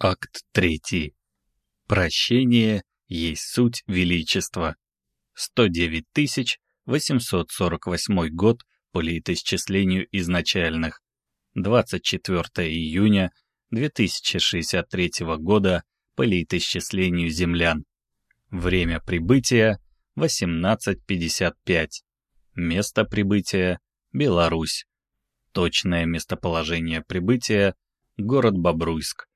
Акт 3. Прощение есть суть величества. 109 848 год по летоисчислению изначальных. 24 июня 2063 года по летоисчислению землян. Время прибытия 18.55. Место прибытия Беларусь. Точное местоположение прибытия город Бобруйск.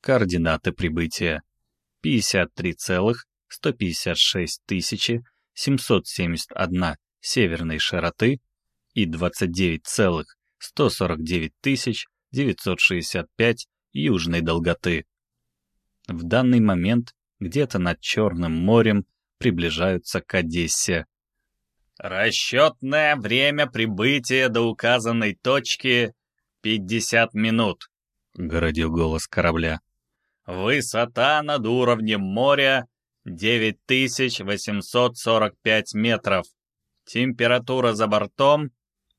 Координаты прибытия 53,156 771 северной широты и 29,149 965 южной долготы. В данный момент где-то над Черным морем приближаются к Одессе. Расчетное время прибытия до указанной точки — 50 минут, — городил голос корабля. Высота над уровнем моря 9845 метров. Температура за бортом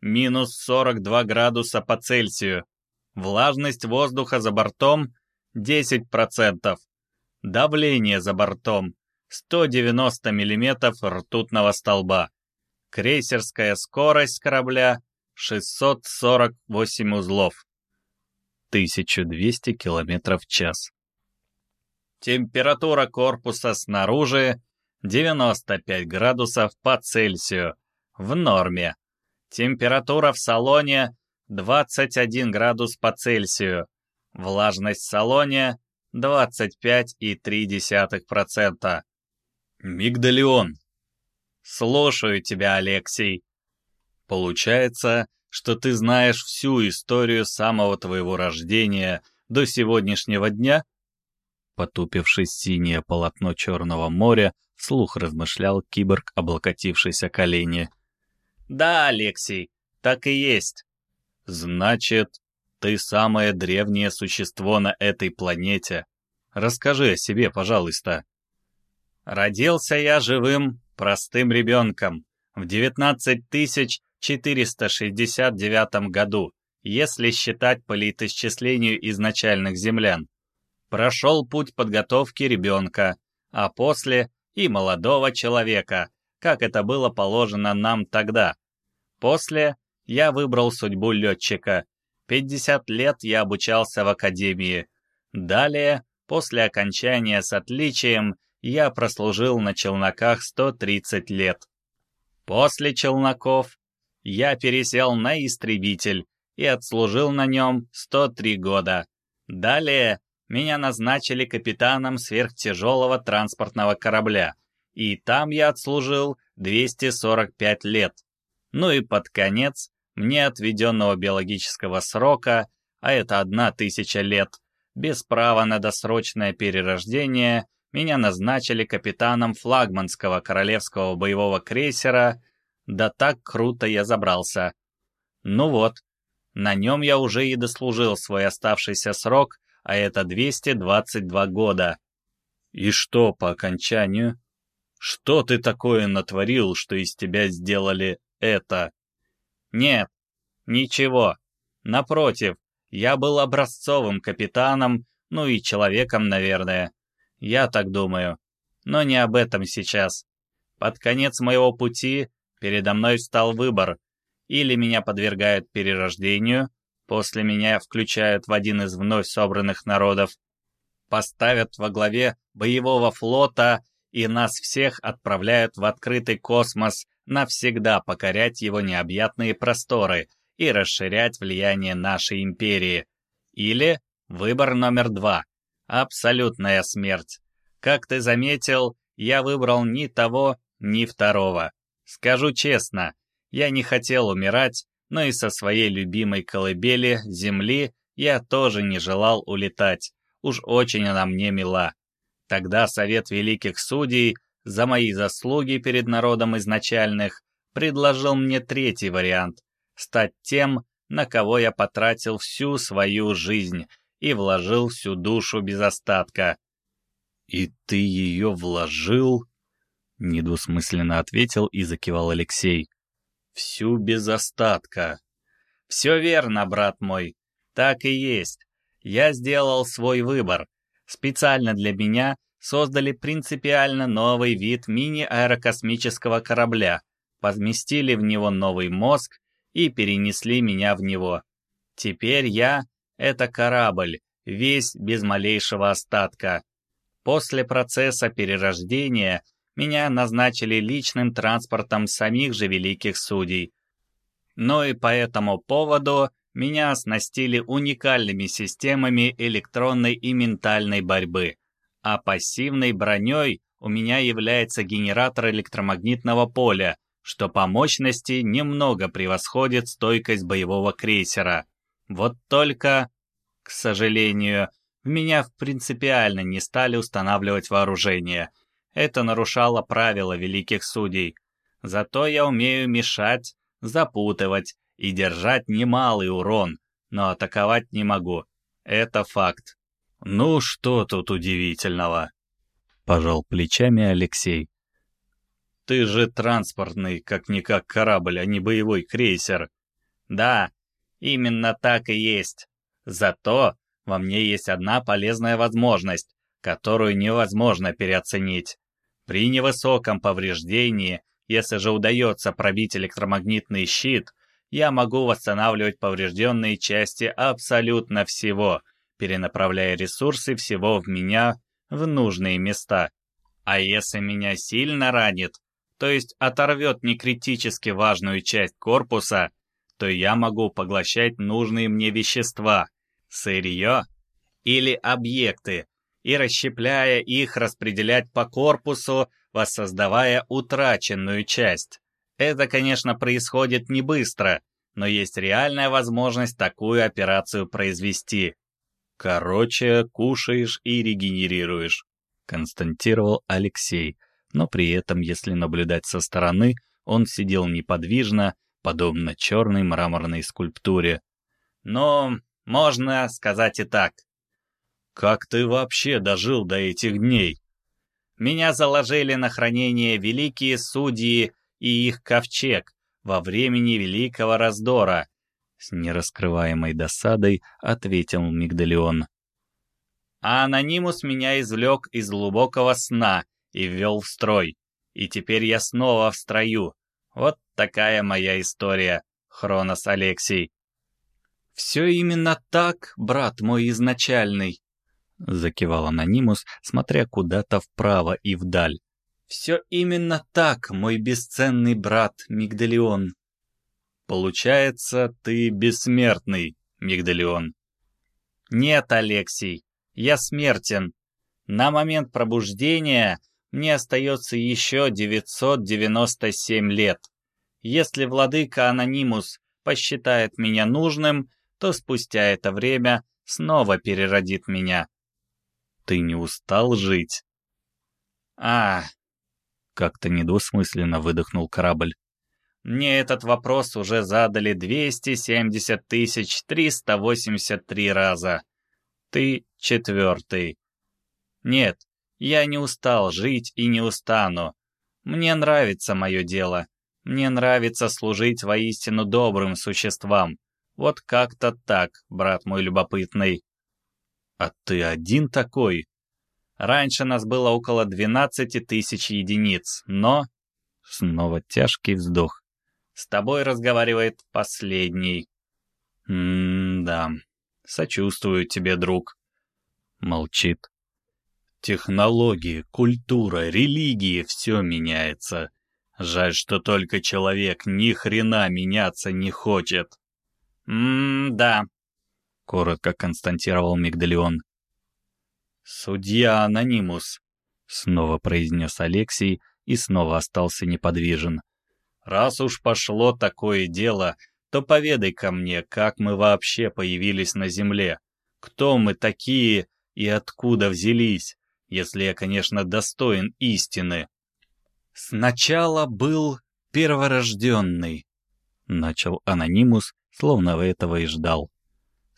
минус 42 градуса по Цельсию. Влажность воздуха за бортом 10%. Давление за бортом 190 мм ртутного столба. Крейсерская скорость корабля 648 узлов. 1200 км в час. Температура корпуса снаружи 95 градусов по Цельсию, в норме. Температура в салоне 21 градус по Цельсию. Влажность в салоне 25,3%. Мигдалион. Слушаю тебя, Алексей. Получается, что ты знаешь всю историю самого твоего рождения до сегодняшнего дня? Потупившись синее полотно Черного моря, вслух размышлял киборг, облокотившийся колени. «Да, Алексей, так и есть». «Значит, ты самое древнее существо на этой планете. Расскажи о себе, пожалуйста». «Родился я живым, простым ребенком в 19469 году, если считать по летоисчислению изначальных землян прошел путь подготовки ребенка, а после и молодого человека, как это было положено нам тогда. После я выбрал судьбу летчика. 50 лет я обучался в академии. Далее, после окончания с отличием, я прослужил на челноках 130 лет. После челноков я пересел на истребитель и отслужил на нем 103 года. Далее меня назначили капитаном сверхтяжелого транспортного корабля, и там я отслужил 245 лет. Ну и под конец, мне отведенного биологического срока, а это одна тысяча лет, без права на досрочное перерождение, меня назначили капитаном флагманского королевского боевого крейсера, да так круто я забрался. Ну вот, на нем я уже и дослужил свой оставшийся срок а это 222 года. И что по окончанию? Что ты такое натворил, что из тебя сделали это? Нет, ничего. Напротив, я был образцовым капитаном, ну и человеком, наверное. Я так думаю. Но не об этом сейчас. Под конец моего пути передо мной встал выбор. Или меня подвергают перерождению, После меня включают в один из вновь собранных народов, поставят во главе боевого флота и нас всех отправляют в открытый космос навсегда покорять его необъятные просторы и расширять влияние нашей империи. Или выбор номер два – абсолютная смерть. Как ты заметил, я выбрал ни того, ни второго. Скажу честно, я не хотел умирать, но и со своей любимой колыбели, земли, я тоже не желал улетать. Уж очень она мне мила. Тогда Совет Великих Судей за мои заслуги перед народом изначальных предложил мне третий вариант — стать тем, на кого я потратил всю свою жизнь и вложил всю душу без остатка. «И ты ее вложил?» — недвусмысленно ответил и закивал Алексей всю без остатка. Все верно, брат мой, так и есть. Я сделал свой выбор. Специально для меня создали принципиально новый вид мини-аэрокосмического корабля, подместили в него новый мозг и перенесли меня в него. Теперь я — это корабль, весь без малейшего остатка. После процесса перерождения меня назначили личным транспортом самих же великих судей. Но и по этому поводу меня оснастили уникальными системами электронной и ментальной борьбы, а пассивной броней у меня является генератор электромагнитного поля, что по мощности немного превосходит стойкость боевого крейсера. Вот только, к сожалению, в меня принципиально не стали устанавливать вооружение. Это нарушало правила великих судей. Зато я умею мешать, запутывать и держать немалый урон, но атаковать не могу. Это факт. «Ну что тут удивительного?» — пожал плечами Алексей. «Ты же транспортный, как-никак корабль, а не боевой крейсер». «Да, именно так и есть. Зато во мне есть одна полезная возможность, которую невозможно переоценить. При невысоком повреждении, если же удается пробить электромагнитный щит, я могу восстанавливать поврежденные части абсолютно всего, перенаправляя ресурсы всего в меня в нужные места. А если меня сильно ранит, то есть оторвет некритически важную часть корпуса, то я могу поглощать нужные мне вещества, сырье или объекты, и, расщепляя их, распределять по корпусу, воссоздавая утраченную часть. Это, конечно, происходит не быстро, но есть реальная возможность такую операцию произвести. Короче, кушаешь и регенерируешь, констатировал Алексей, но при этом, если наблюдать со стороны, он сидел неподвижно, подобно черной мраморной скульптуре. Но можно сказать и так. Как ты вообще дожил до этих дней? Меня заложили на хранение великие судьи и их ковчег во времени Великого Раздора. С нераскрываемой досадой ответил Мигдалион. А анонимус меня извлек из глубокого сна и ввел в строй. И теперь я снова в строю. Вот такая моя история, Хронос Алексей. «Все именно так, брат мой изначальный», — закивал анонимус, смотря куда-то вправо и вдаль. «Все именно так, мой бесценный брат Мигдалион». «Получается, ты бессмертный, Мигдалион». «Нет, Алексей, я смертен. На момент пробуждения мне остается еще 997 лет. Если владыка Анонимус посчитает меня нужным, то спустя это время снова переродит меня. Ты не устал жить? А, как-то недвусмысленно выдохнул корабль. Мне этот вопрос уже задали 270 тысяч 383 раза. Ты четвертый. Нет, я не устал жить и не устану. Мне нравится мое дело. Мне нравится служить воистину добрым существам. Вот как-то так, брат мой любопытный. А ты один такой? Раньше нас было около 12 тысяч единиц, но... Снова тяжкий вздох. С тобой разговаривает последний. М-да, сочувствую тебе, друг. Молчит. Технологии, культура, религии — все меняется. Жаль, что только человек ни хрена меняться не хочет. «М-да», — коротко констатировал Мигдалион. «Судья Анонимус», — снова произнес Алексей и снова остался неподвижен. «Раз уж пошло такое дело, то поведай ко мне, как мы вообще появились на Земле, кто мы такие и откуда взялись, если я, конечно, достоин истины». «Сначала был перворожденный», — начал Анонимус, словно этого и ждал.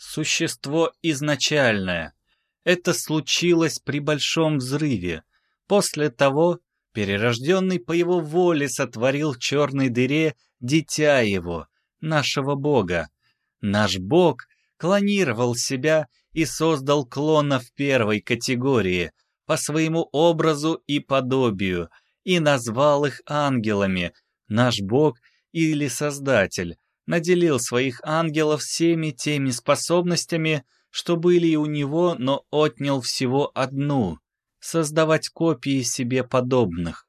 Существо изначальное. Это случилось при большом взрыве. После того перерожденный по его воле сотворил в черной дыре дитя его, нашего бога. Наш бог клонировал себя и создал клонов первой категории по своему образу и подобию и назвал их ангелами. Наш Бог или Создатель наделил своих ангелов всеми теми способностями, что были и у него, но отнял всего одну — создавать копии себе подобных.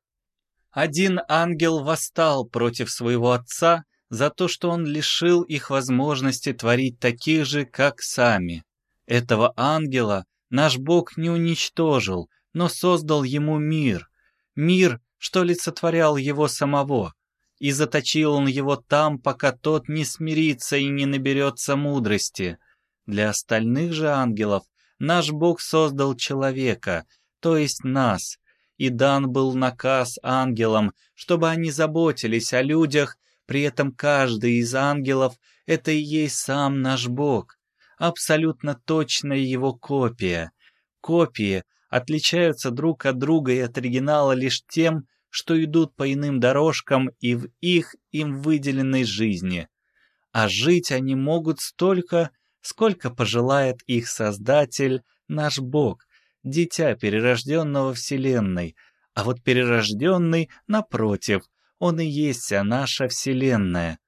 Один ангел восстал против своего отца за то, что он лишил их возможности творить таких же, как сами. Этого ангела наш Бог не уничтожил, но создал ему мир. Мир, что олицетворял его самого. И заточил он его там, пока тот не смирится и не наберется мудрости. Для остальных же ангелов наш Бог создал человека, то есть нас, и дан был наказ ангелам, чтобы они заботились о людях, при этом каждый из ангелов — это и есть сам наш Бог, абсолютно точная его копия. Копии отличаются друг от друга и от оригинала лишь тем, что идут по иным дорожкам и в их им выделенной жизни. А жить они могут столько, сколько пожелает их Создатель, наш Бог, дитя перерожденного Вселенной, а вот перерожденный, напротив, он и есть наша Вселенная.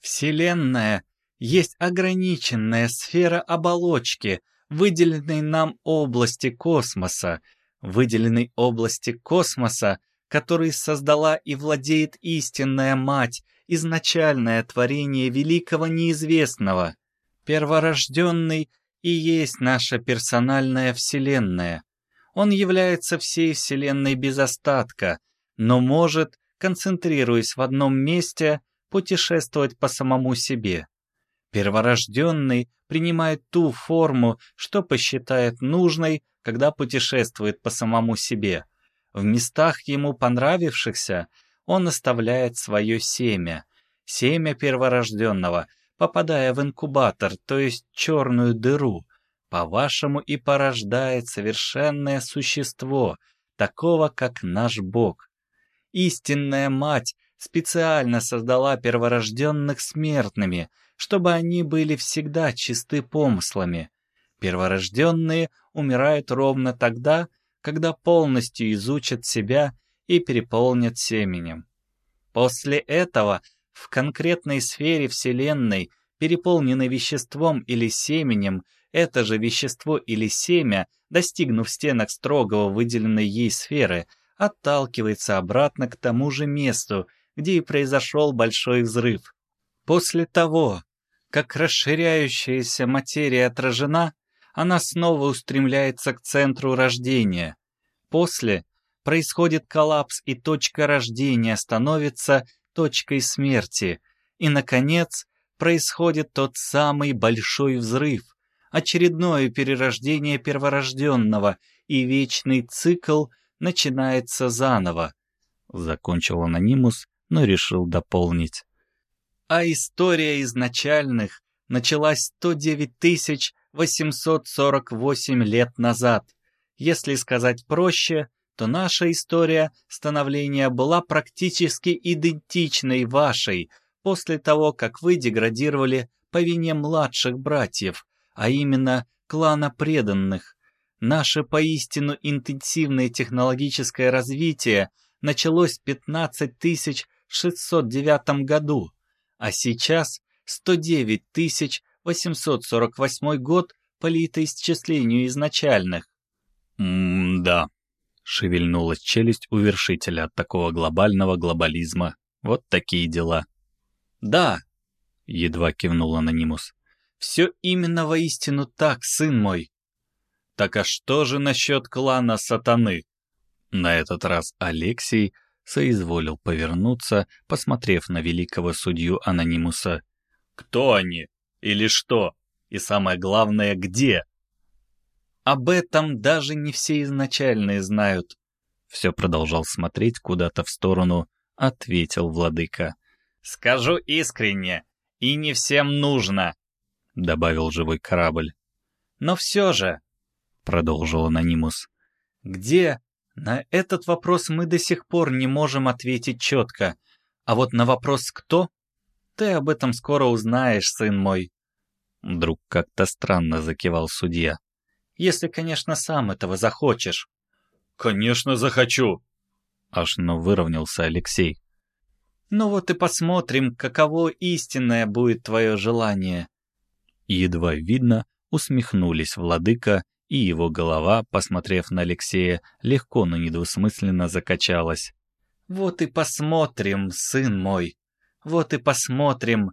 Вселенная есть ограниченная сфера оболочки, выделенной нам области космоса, выделенной области космоса, который создала и владеет истинная Мать, изначальное творение великого неизвестного. Перворожденный и есть наша персональная Вселенная. Он является всей Вселенной без остатка, но может, концентрируясь в одном месте, путешествовать по самому себе. Перворожденный принимает ту форму, что посчитает нужной, когда путешествует по самому себе. В местах ему понравившихся он оставляет свое семя, семя перворожденного, попадая в инкубатор, то есть черную дыру, по-вашему и порождает совершенное существо, такого, как наш Бог. Истинная Мать специально создала перворожденных смертными, чтобы они были всегда чисты помыслами. Перворожденные умирают ровно тогда, когда полностью изучат себя и переполнят семенем. После этого в конкретной сфере Вселенной, переполненной веществом или семенем, это же вещество или семя, достигнув стенок строгого выделенной ей сферы, отталкивается обратно к тому же месту, где и произошел большой взрыв. После того, как расширяющаяся материя отражена, она снова устремляется к центру рождения. После происходит коллапс, и точка рождения становится точкой смерти. И, наконец, происходит тот самый большой взрыв, очередное перерождение перворожденного, и вечный цикл начинается заново. Закончил анонимус, но решил дополнить. А история изначальных началась 109 848 лет назад. Если сказать проще, то наша история становления была практически идентичной вашей после того, как вы деградировали по вине младших братьев, а именно клана преданных. Наше поистину интенсивное технологическое развитие началось в 15609 году, а сейчас 109 848 год по летоисчислению изначальных. «М-да», — шевельнулась челюсть у вершителя от такого глобального глобализма. Вот такие дела. «Да», — едва кивнул анонимус. «Все именно воистину так, сын мой». «Так а что же насчет клана сатаны?» На этот раз Алексей соизволил повернуться, посмотрев на великого судью Анонимуса. «Кто они? Или что? И самое главное, где?» Об этом даже не все изначальные знают. Все продолжал смотреть куда-то в сторону, ответил владыка. Скажу искренне, и не всем нужно, добавил живой корабль. Но все же, продолжил анонимус, где? На этот вопрос мы до сих пор не можем ответить четко. А вот на вопрос «кто?» Ты об этом скоро узнаешь, сын мой. Вдруг как-то странно закивал судья. «Если, конечно, сам этого захочешь». «Конечно захочу!» Аж но выровнялся Алексей. «Ну вот и посмотрим, каково истинное будет твое желание». Едва видно, усмехнулись владыка, и его голова, посмотрев на Алексея, легко, но недвусмысленно закачалась. «Вот и посмотрим, сын мой, вот и посмотрим».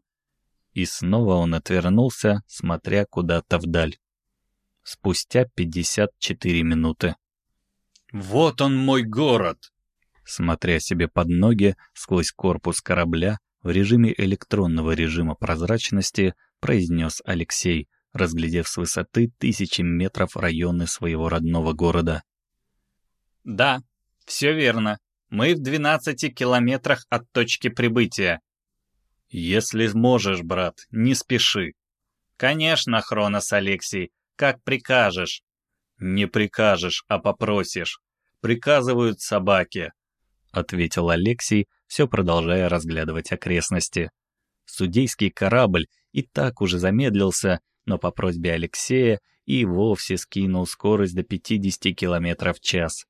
И снова он отвернулся, смотря куда-то вдаль. Спустя пятьдесят четыре минуты. «Вот он мой город!» Смотря себе под ноги сквозь корпус корабля в режиме электронного режима прозрачности, произнес Алексей, разглядев с высоты тысячи метров районы своего родного города. «Да, все верно. Мы в 12 километрах от точки прибытия». «Если можешь, брат, не спеши». «Конечно, Хронос Алексей, как прикажешь». «Не прикажешь, а попросишь. Приказывают собаки», — ответил Алексей, все продолжая разглядывать окрестности. Судейский корабль и так уже замедлился, но по просьбе Алексея и вовсе скинул скорость до 50 км в час.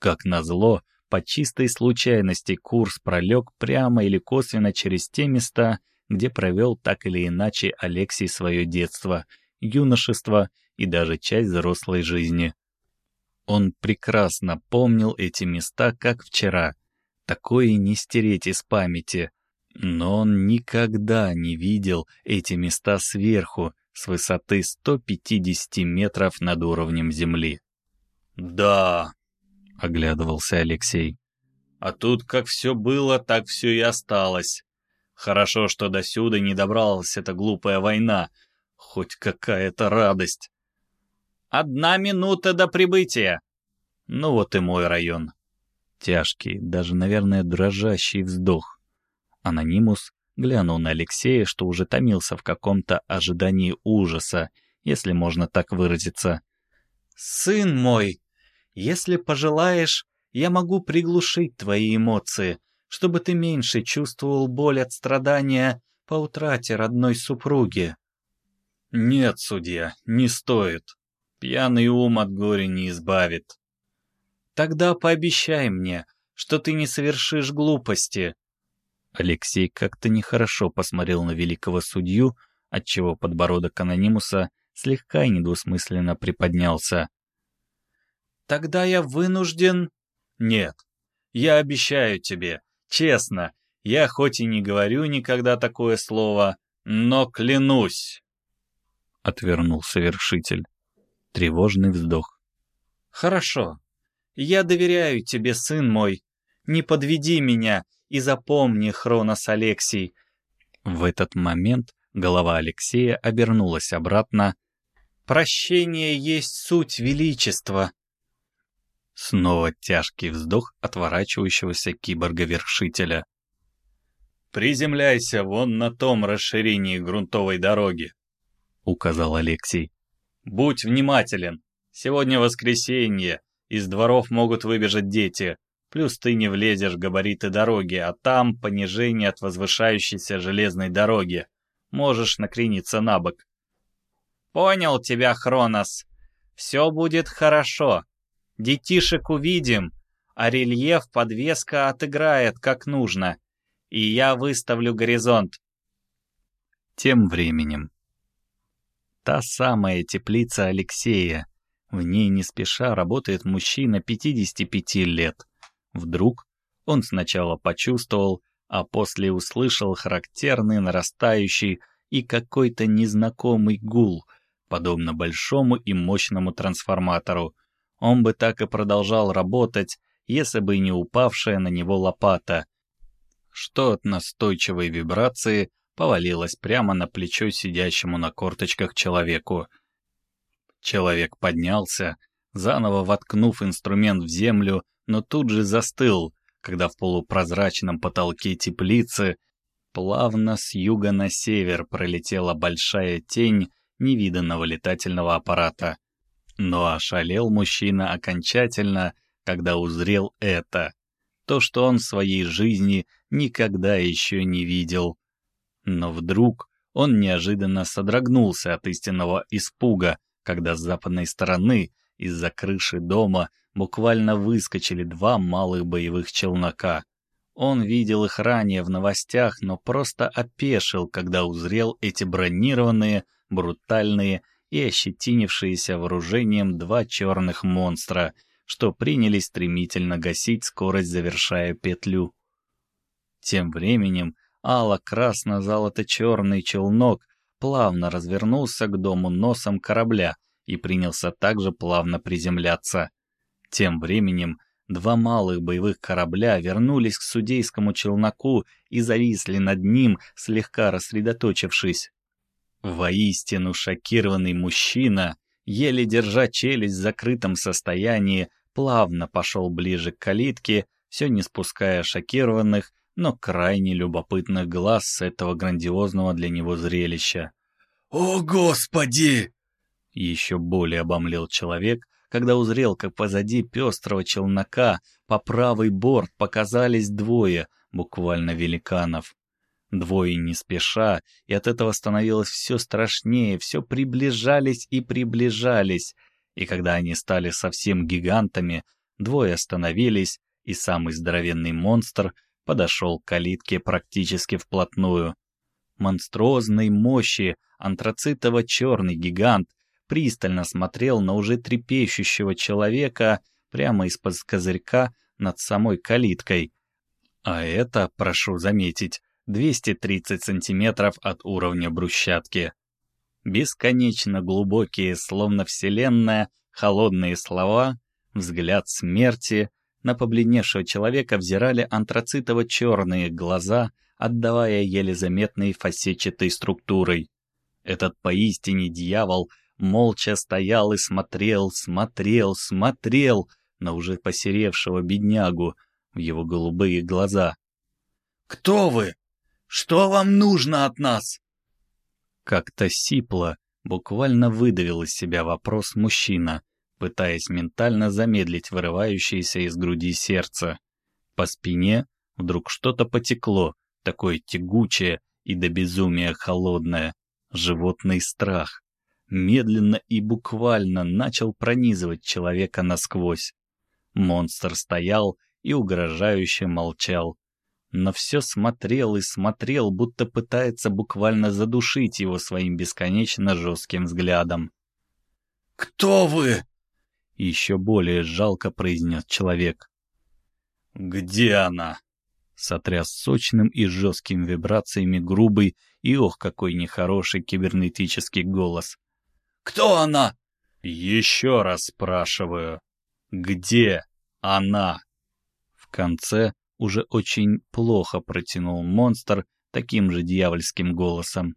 Как назло, по чистой случайности курс пролег прямо или косвенно через те места, где провел так или иначе Алексей свое детство, юношество и даже часть взрослой жизни. Он прекрасно помнил эти места, как вчера. Такое не стереть из памяти. Но он никогда не видел эти места сверху, с высоты 150 метров над уровнем земли. «Да», — оглядывался Алексей. «А тут как все было, так все и осталось. Хорошо, что до сюда не добралась эта глупая война. Хоть какая-то радость». «Одна минута до прибытия!» Ну вот и мой район. Тяжкий, даже, наверное, дрожащий вздох. Анонимус глянул на Алексея, что уже томился в каком-то ожидании ужаса, если можно так выразиться. «Сын мой, если пожелаешь, я могу приглушить твои эмоции, чтобы ты меньше чувствовал боль от страдания по утрате родной супруги». «Нет, судья, не стоит. Пьяный ум от горя не избавит». «Тогда пообещай мне, что ты не совершишь глупости», Алексей как-то нехорошо посмотрел на великого судью, отчего подбородок анонимуса слегка и недвусмысленно приподнялся. «Тогда я вынужден...» «Нет, я обещаю тебе, честно, я хоть и не говорю никогда такое слово, но клянусь!» Отвернулся вершитель. Тревожный вздох. «Хорошо. Я доверяю тебе, сын мой. Не подведи меня и запомни, Хронос Алексей». В этот момент голова Алексея обернулась обратно. «Прощение есть суть величества». Снова тяжкий вздох отворачивающегося киборга-вершителя. «Приземляйся вон на том расширении грунтовой дороги», — указал Алексей. «Будь внимателен. Сегодня воскресенье, из дворов могут выбежать дети. Плюс ты не влезешь в габариты дороги, а там понижение от возвышающейся железной дороги. Можешь накрениться на бок. Понял тебя, Хронос. Все будет хорошо. Детишек увидим, а рельеф подвеска отыграет как нужно. И я выставлю горизонт. Тем временем. Та самая теплица Алексея. В ней не спеша работает мужчина 55 лет. Вдруг он сначала почувствовал, а после услышал характерный нарастающий и какой-то незнакомый гул, подобно большому и мощному трансформатору. Он бы так и продолжал работать, если бы не упавшая на него лопата, что от настойчивой вибрации повалилась прямо на плечо сидящему на корточках человеку. Человек поднялся, заново воткнув инструмент в землю, но тут же застыл, когда в полупрозрачном потолке теплицы плавно с юга на север пролетела большая тень невиданного летательного аппарата. Но ошалел мужчина окончательно, когда узрел это. То, что он в своей жизни никогда еще не видел. Но вдруг Он неожиданно содрогнулся от истинного испуга, когда с западной стороны, из-за крыши дома, буквально выскочили два малых боевых челнока. Он видел их ранее в новостях, но просто опешил, когда узрел эти бронированные, брутальные и ощетинившиеся вооружением два черных монстра, что принялись стремительно гасить скорость, завершая петлю. Тем временем ало-красно-золото-черный челнок плавно развернулся к дому носом корабля и принялся также плавно приземляться. Тем временем Два малых боевых корабля вернулись к судейскому челноку и зависли над ним, слегка рассредоточившись. Воистину шокированный мужчина, еле держа челюсть в закрытом состоянии, плавно пошел ближе к калитке, все не спуская шокированных, но крайне любопытных глаз с этого грандиозного для него зрелища. «О, Господи!» Еще более обомлел человек, когда узрел, как позади пестрого челнока по правый борт показались двое, буквально великанов. Двое не спеша, и от этого становилось все страшнее, все приближались и приближались, и когда они стали совсем гигантами, двое остановились, и самый здоровенный монстр подошел к калитке практически вплотную. Монструозной мощи антрацитово-черный гигант пристально смотрел на уже трепещущего человека прямо из-под козырька над самой калиткой. А это, прошу заметить, 230 сантиметров от уровня брусчатки. Бесконечно глубокие, словно вселенная, холодные слова, взгляд смерти, на побледневшего человека взирали антрацитово-черные глаза, отдавая еле заметной фасетчатой структурой. Этот поистине дьявол молча стоял и смотрел, смотрел, смотрел на уже посеревшего беднягу в его голубые глаза. «Кто вы? Что вам нужно от нас?» Как-то сипло, буквально выдавил из себя вопрос мужчина, пытаясь ментально замедлить вырывающееся из груди сердце. По спине вдруг что-то потекло, такое тягучее и до безумия холодное, животный страх медленно и буквально начал пронизывать человека насквозь. Монстр стоял и угрожающе молчал. Но все смотрел и смотрел, будто пытается буквально задушить его своим бесконечно жестким взглядом. «Кто вы?» — еще более жалко произнес человек. «Где она?» — сотряс сочным и жестким вибрациями грубый и ох, какой нехороший кибернетический голос. Кто она?» «Еще раз спрашиваю. Где она?» В конце уже очень плохо протянул монстр таким же дьявольским голосом.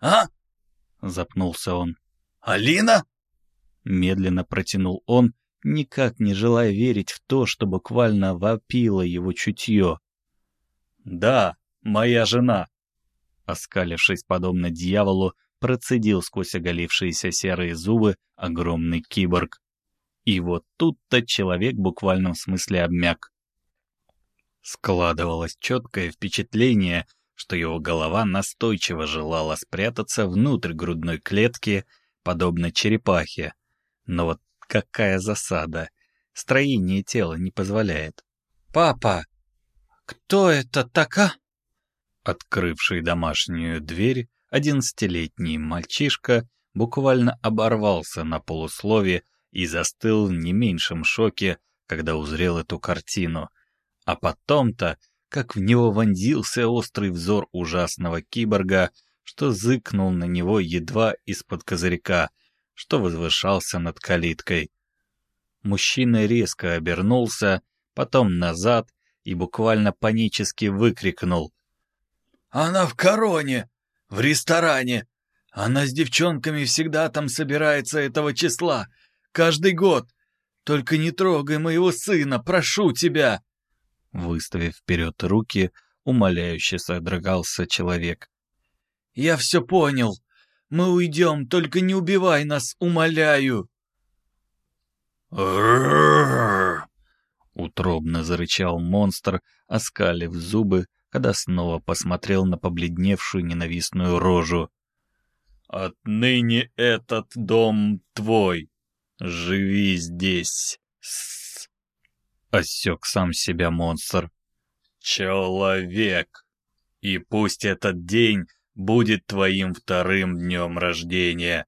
«А?» — запнулся он. «Алина?» Медленно протянул он, никак не желая верить в то, что буквально вопило его чутье. «Да, моя жена!» Оскалившись подобно дьяволу, процедил сквозь оголившиеся серые зубы огромный киборг. И вот тут-то человек в буквальном смысле обмяк. Складывалось четкое впечатление, что его голова настойчиво желала спрятаться внутрь грудной клетки, подобно черепахе. Но вот какая засада! Строение тела не позволяет. «Папа! Кто это така?» Открывший домашнюю дверь, одиннадцатилетний мальчишка буквально оборвался на полуслове и застыл в не меньшем шоке, когда узрел эту картину. А потом-то, как в него вонзился острый взор ужасного киборга, что зыкнул на него едва из-под козырька, что возвышался над калиткой. Мужчина резко обернулся, потом назад и буквально панически выкрикнул. «Она в короне! в ресторане. Она с девчонками всегда там собирается этого числа. Каждый год. Только не трогай моего сына, прошу тебя!» Выставив вперед руки, умоляюще содрогался человек. «Я все понял. Мы уйдем, только не убивай нас, умоляю!» Утробно зарычал монстр, оскалив зубы, когда снова посмотрел на побледневшую ненавистную рожу. «Отныне этот дом твой. Живи здесь. Осек сам себя монстр. Человек. И пусть этот день будет твоим вторым днем рождения.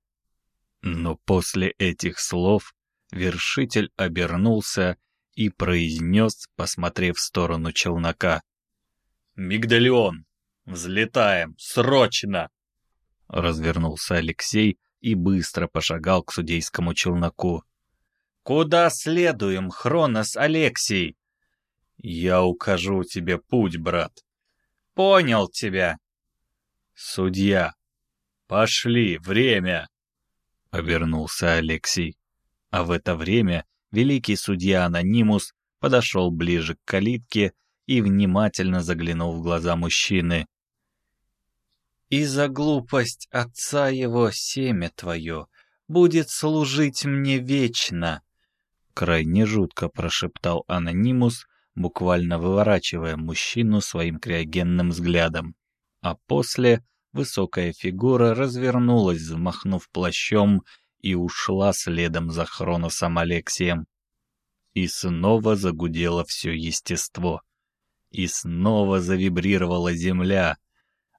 Но после этих слов вершитель обернулся и произнес, посмотрев в сторону челнока. «Мигдалион, взлетаем, срочно!» Развернулся Алексей и быстро пошагал к судейскому челноку. «Куда следуем, Хронос Алексей?» «Я укажу тебе путь, брат». «Понял тебя». «Судья, пошли, время!» — обернулся Алексей. А в это время великий судья Анонимус подошел ближе к калитке и внимательно заглянул в глаза мужчины. «И за глупость отца его семя твое будет служить мне вечно!» Крайне жутко прошептал Анонимус, буквально выворачивая мужчину своим криогенным взглядом. А после высокая фигура развернулась, взмахнув плащом, и ушла следом за Хроносом Алексием. И снова загудело все естество. И снова завибрировала земля,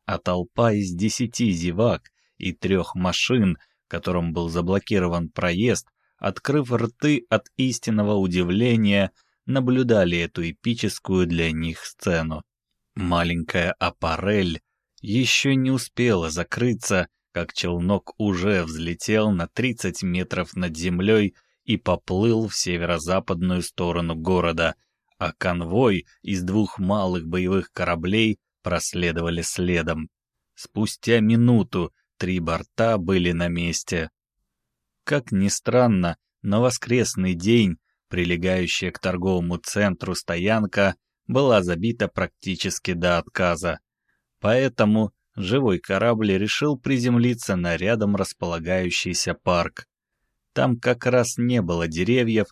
а толпа из десяти зевак и трех машин, которым был заблокирован проезд, открыв рты от истинного удивления, наблюдали эту эпическую для них сцену. Маленькая аппарель еще не успела закрыться, как челнок уже взлетел на 30 метров над землей и поплыл в северо-западную сторону города, а конвой из двух малых боевых кораблей проследовали следом. Спустя минуту три борта были на месте. Как ни странно, на воскресный день, прилегающая к торговому центру стоянка, была забита практически до отказа. Поэтому живой корабль решил приземлиться на рядом располагающийся парк. Там как раз не было деревьев,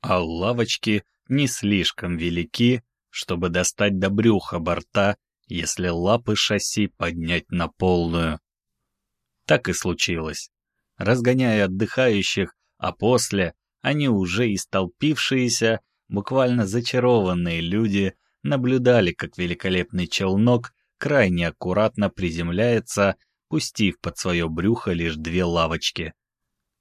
а лавочки не слишком велики, чтобы достать до брюха борта, если лапы шасси поднять на полную. Так и случилось разгоняя отдыхающих, а после они уже истолпившиеся, буквально зачарованные люди наблюдали, как великолепный челнок крайне аккуратно приземляется, пустив под свое брюхо лишь две лавочки.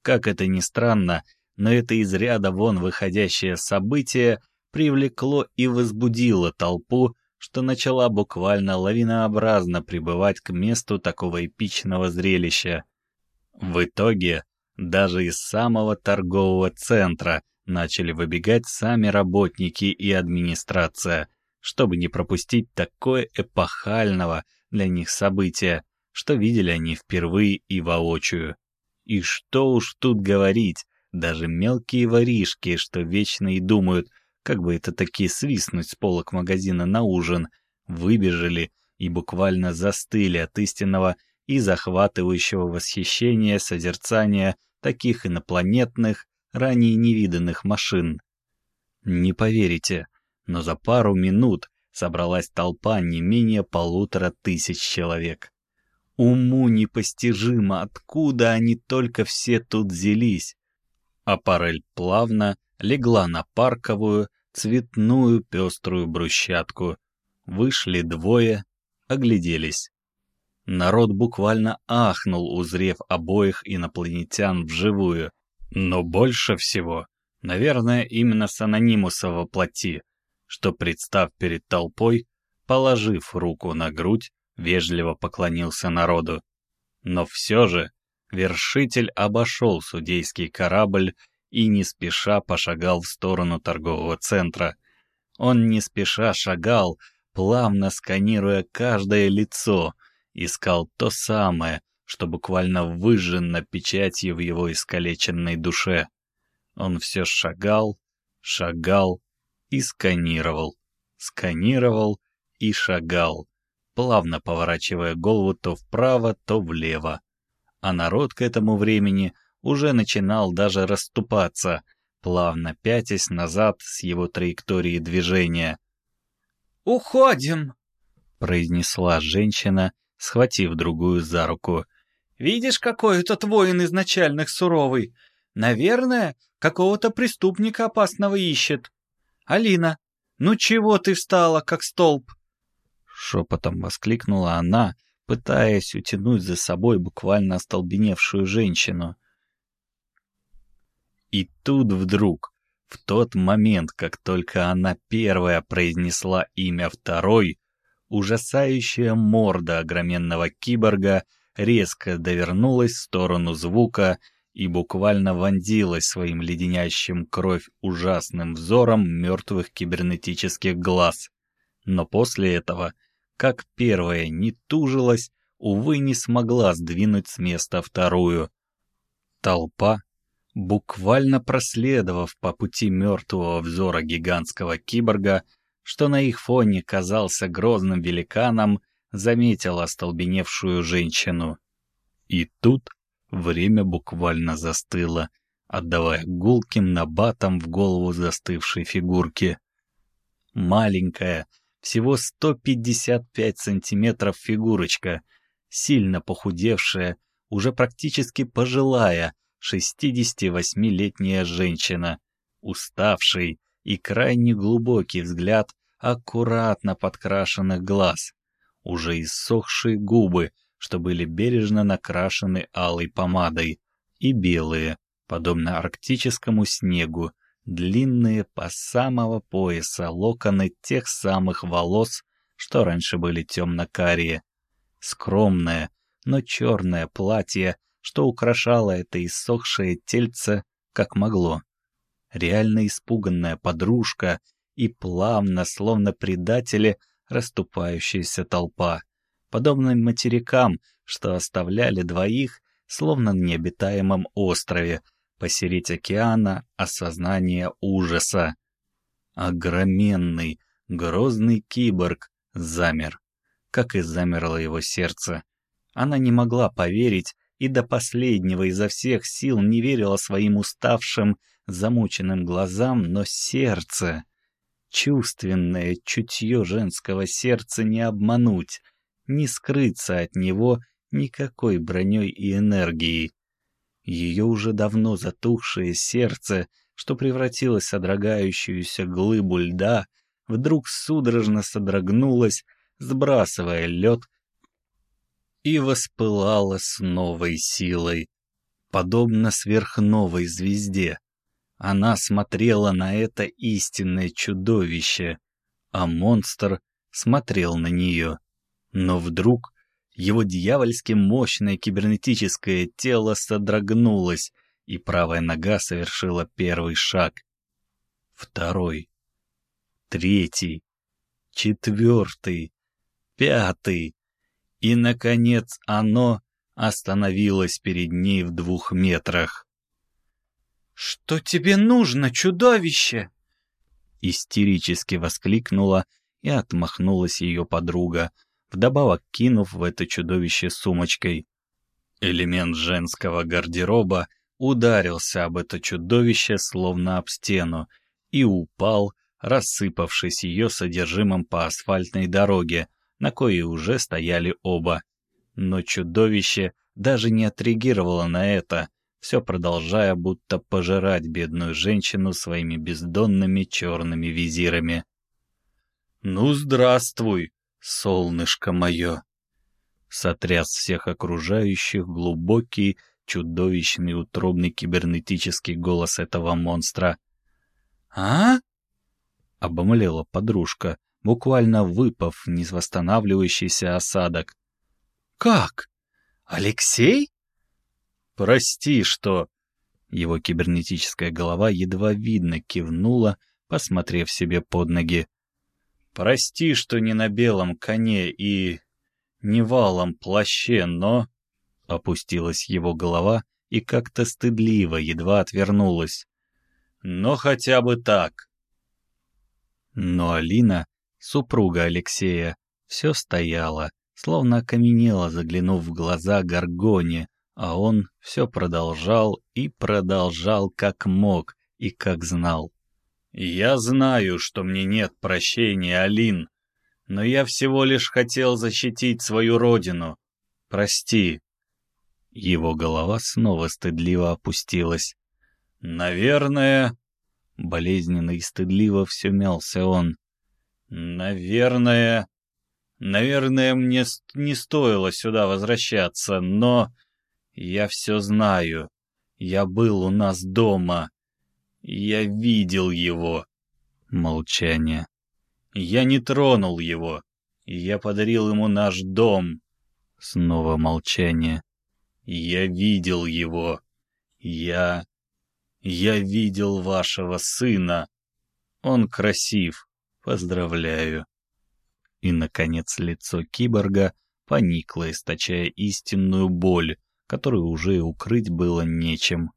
Как это ни странно, но это из ряда вон выходящее событие привлекло и возбудило толпу, что начала буквально лавинообразно прибывать к месту такого эпичного зрелища. В итоге даже из самого торгового центра начали выбегать сами работники и администрация, чтобы не пропустить такое эпохального для них события, что видели они впервые и воочию. И что уж тут говорить, даже мелкие воришки, что вечно и думают, как бы это таки свистнуть с полок магазина на ужин, выбежали и буквально застыли от истинного и захватывающего восхищения созерцания таких инопланетных, ранее невиданных машин. Не поверите, но за пару минут собралась толпа не менее полутора тысяч человек. Уму непостижимо, откуда они только все тут взялись. Аппарель плавно легла на парковую, цветную пеструю брусчатку. Вышли двое, огляделись. Народ буквально ахнул, узрев обоих инопланетян вживую. Но больше всего, наверное, именно с анонимуса плоти, что, представ перед толпой, положив руку на грудь, вежливо поклонился народу. Но все же вершитель обошел судейский корабль и не спеша пошагал в сторону торгового центра. Он не спеша шагал, плавно сканируя каждое лицо, искал то самое, что буквально выжжено печатью в его искалеченной душе. Он все шагал, шагал и сканировал, сканировал и шагал, плавно поворачивая голову то вправо, то влево. А народ к этому времени уже начинал даже расступаться, плавно пятясь назад с его траектории движения. «Уходим!» произнесла женщина, схватив другую за руку. «Видишь, какой этот воин изначальных суровый? Наверное, какого-то преступника опасного ищет. Алина, ну чего ты встала, как столб?» Шепотом воскликнула она, пытаясь утянуть за собой буквально остолбеневшую женщину. И тут вдруг, в тот момент, как только она первая произнесла имя второй, ужасающая морда огроменного киборга резко довернулась в сторону звука и буквально вонзилась своим леденящим кровь ужасным взором мертвых кибернетических глаз. Но после этого, как первая не тужилась, увы, не смогла сдвинуть с места вторую. Толпа, буквально проследовав по пути мертвого взора гигантского киборга, что на их фоне казался грозным великаном, заметила остолбеневшую женщину. И тут время буквально застыло, отдавая гулким набатом в голову застывшей фигурки. Маленькая, всего 155 сантиметров фигурочка, сильно похудевшая, уже практически пожилая, 68-летняя женщина, уставший и крайне глубокий взгляд аккуратно подкрашенных глаз, уже иссохшие губы, что были бережно накрашены алой помадой, и белые, подобно арктическому снегу, длинные по самого пояса локоны тех самых волос, что раньше были темно-карие. Скромное, но черное платье что украшало это иссохшее тельце, как могло. Реально испуганная подружка и плавно, словно предатели, расступающаяся толпа, подобно материкам, что оставляли двоих, словно на необитаемом острове, посередь океана осознания ужаса. Огроменный, грозный киборг замер, как и замерло его сердце. Она не могла поверить, и до последнего изо всех сил не верила своим уставшим, замученным глазам, но сердце, чувственное чутье женского сердца не обмануть, не скрыться от него никакой броней и энергией. Ее уже давно затухшее сердце, что превратилось в содрогающуюся глыбу льда, вдруг судорожно содрогнулось, сбрасывая лед и воспылала с новой силой, подобно сверхновой звезде. Она смотрела на это истинное чудовище, а монстр смотрел на нее. Но вдруг его дьявольски мощное кибернетическое тело содрогнулось, и правая нога совершила первый шаг. Второй. Третий. Четвертый. Пятый. И, наконец, оно остановилось перед ней в двух метрах. «Что тебе нужно, чудовище?» Истерически воскликнула и отмахнулась ее подруга, вдобавок кинув в это чудовище сумочкой. Элемент женского гардероба ударился об это чудовище словно об стену и упал, рассыпавшись ее содержимым по асфальтной дороге, на коей уже стояли оба. Но чудовище даже не отреагировало на это, все продолжая будто пожирать бедную женщину своими бездонными черными визирами. «Ну, здравствуй, солнышко мое!» Сотряс всех окружающих глубокий, чудовищный, утробный кибернетический голос этого монстра. «А?» — обомлела подружка, буквально выпав в невосстанавливающийся осадок. «Как? Алексей?» «Прости, что...» Его кибернетическая голова едва видно кивнула, посмотрев себе под ноги. «Прости, что не на белом коне и... не валом плаще, но...» Опустилась его голова и как-то стыдливо едва отвернулась. «Но хотя бы так». Но Алина супруга Алексея, все стояла, словно окаменела, заглянув в глаза Гаргоне, а он все продолжал и продолжал как мог и как знал. «Я знаю, что мне нет прощения, Алин, но я всего лишь хотел защитить свою родину. Прости». Его голова снова стыдливо опустилась. «Наверное...» Болезненно и стыдливо все мялся он. «Наверное...» Наверное, мне не стоило сюда возвращаться, но... Я все знаю. Я был у нас дома. Я видел его. Молчание. Я не тронул его. Я подарил ему наш дом. Снова молчание. Я видел его. Я... Я видел вашего сына. Он красив. Поздравляю. И, наконец, лицо киборга поникло, источая истинную боль, которую уже укрыть было нечем.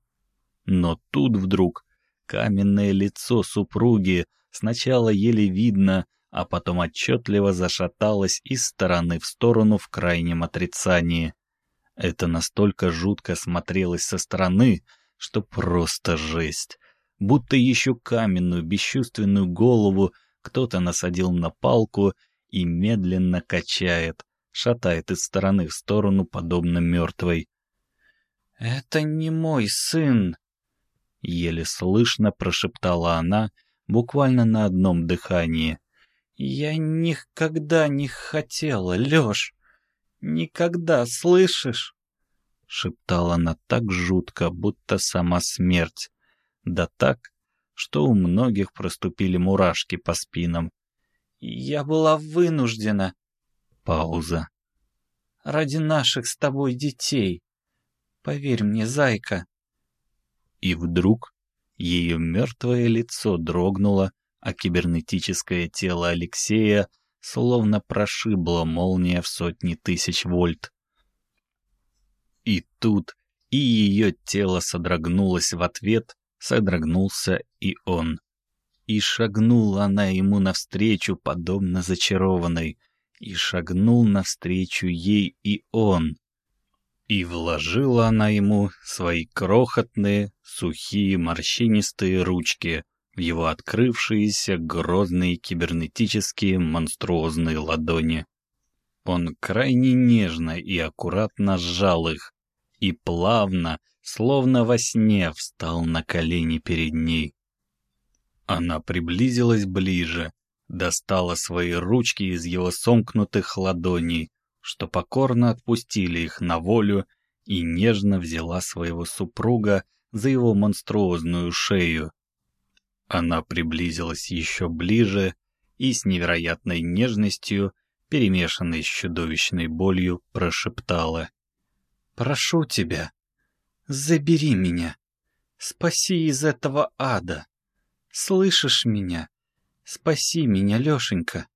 Но тут вдруг каменное лицо супруги сначала еле видно, а потом отчетливо зашаталось из стороны в сторону в крайнем отрицании. Это настолько жутко смотрелось со стороны, что просто жесть. Будто еще каменную бесчувственную голову кто-то насадил на палку и медленно качает, шатает из стороны в сторону, подобно мертвой. «Это не мой сын!» Еле слышно прошептала она, буквально на одном дыхании. «Я никогда не хотела, Лёш! Никогда, слышишь?» Шептала она так жутко, будто сама смерть. Да так, что у многих проступили мурашки по спинам, я была вынуждена. Пауза. Ради наших с тобой детей. Поверь мне, зайка. И вдруг ее мертвое лицо дрогнуло, а кибернетическое тело Алексея словно прошибло молния в сотни тысяч вольт. И тут и ее тело содрогнулось в ответ, содрогнулся и он. И шагнула она ему навстречу, подобно зачарованной, и шагнул навстречу ей и он. И вложила она ему свои крохотные, сухие, морщинистые ручки в его открывшиеся грозные кибернетические монструозные ладони. Он крайне нежно и аккуратно сжал их и плавно, словно во сне, встал на колени перед ней. Она приблизилась ближе, достала свои ручки из его сомкнутых ладоней, что покорно отпустили их на волю, и нежно взяла своего супруга за его монструозную шею. Она приблизилась еще ближе и с невероятной нежностью, перемешанной с чудовищной болью, прошептала. «Прошу тебя, забери меня, спаси из этого ада». Слышишь меня? Спаси меня, Лешенька!»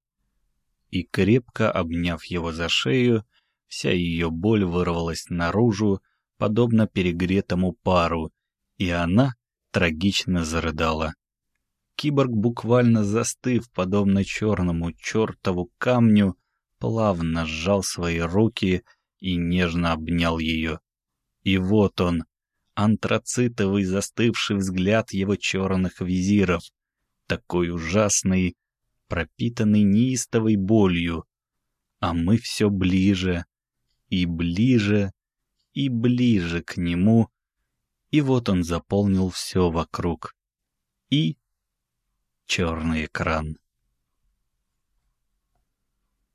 И крепко обняв его за шею, вся ее боль вырвалась наружу, подобно перегретому пару, и она трагично зарыдала. Киборг, буквально застыв, подобно черному чертову камню, плавно сжал свои руки и нежно обнял ее. И вот он, антрацитовый застывший взгляд его черных визиров, такой ужасный, пропитанный неистовой болью. А мы все ближе и ближе и ближе к нему, и вот он заполнил все вокруг. И черный экран.